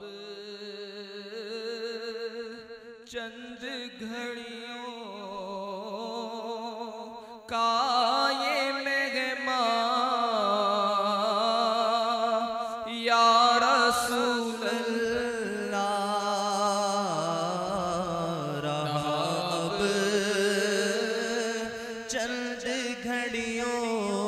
اب چند گھڑیوں کا یہ مہمان یا رسول اللہ رہا اب چند گھڑیوں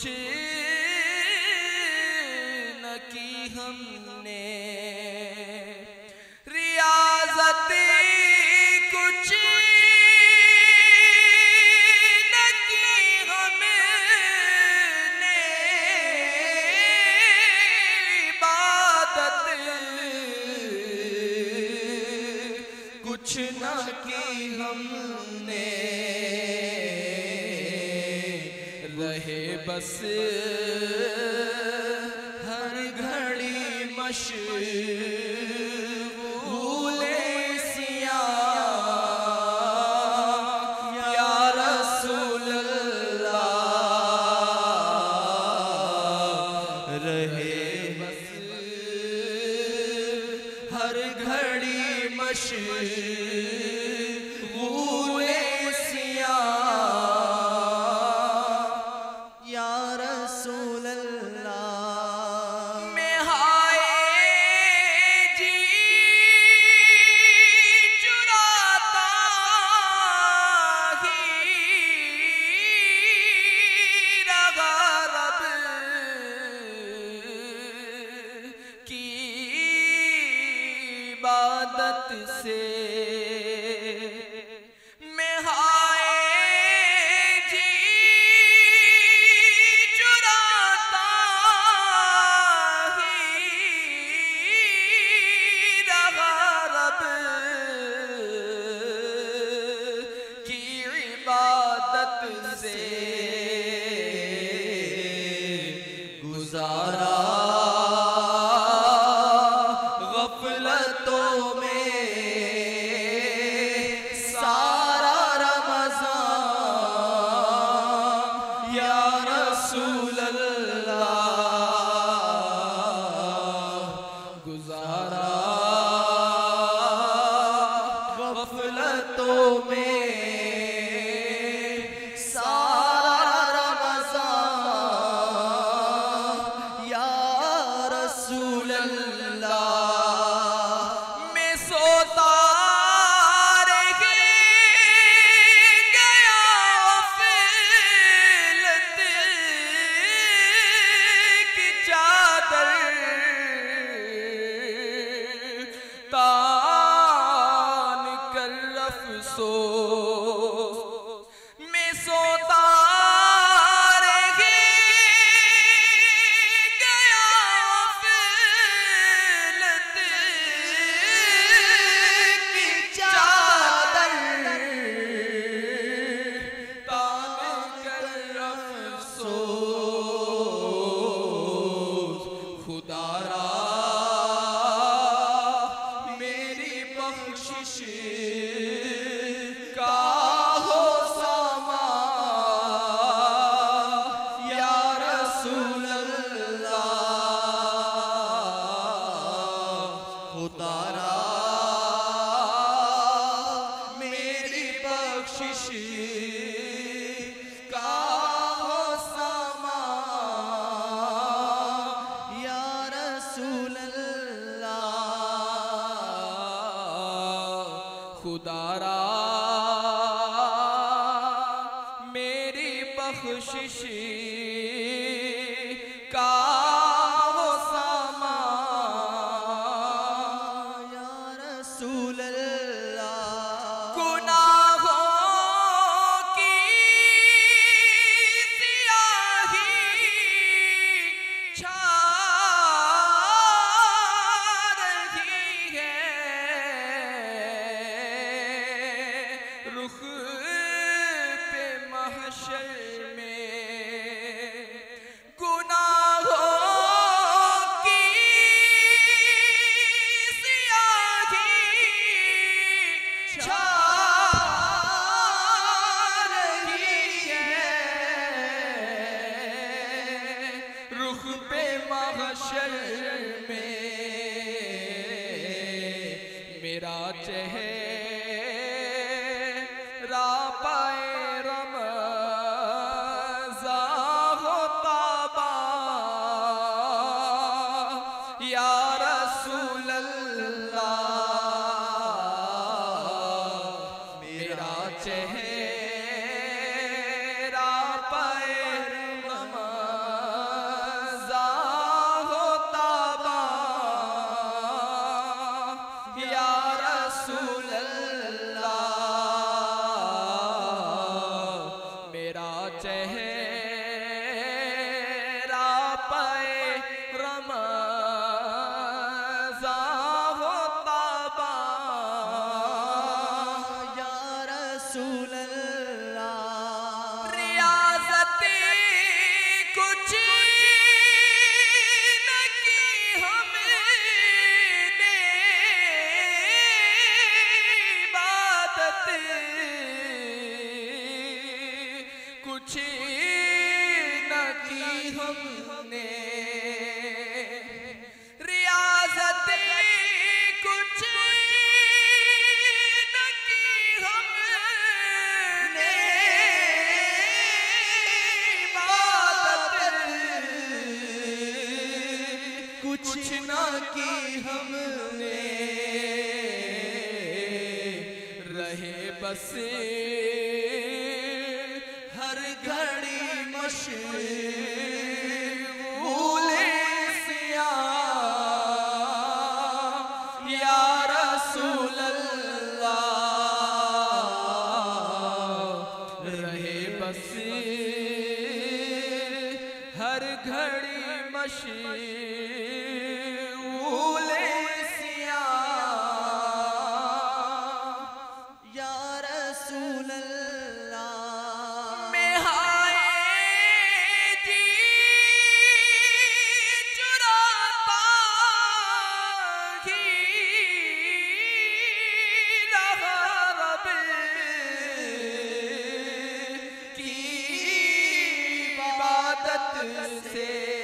چھ بس وسلم شیر خدا را یا رسول اللہ میرا چہرہ پر ہوتا با۔ یا رسول اللہ میرا چہرہ کی ہم نے رہے بس ہر گھڑی مشغول رسول رہے ہر گھڑی مشغول کی عبادت سے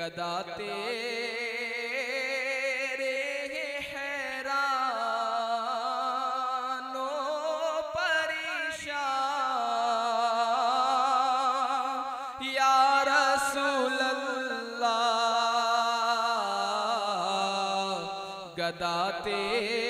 گدا تیرے حیران و پریشان یا رسول اللہ گدا تیرے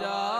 جاؤ